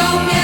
don't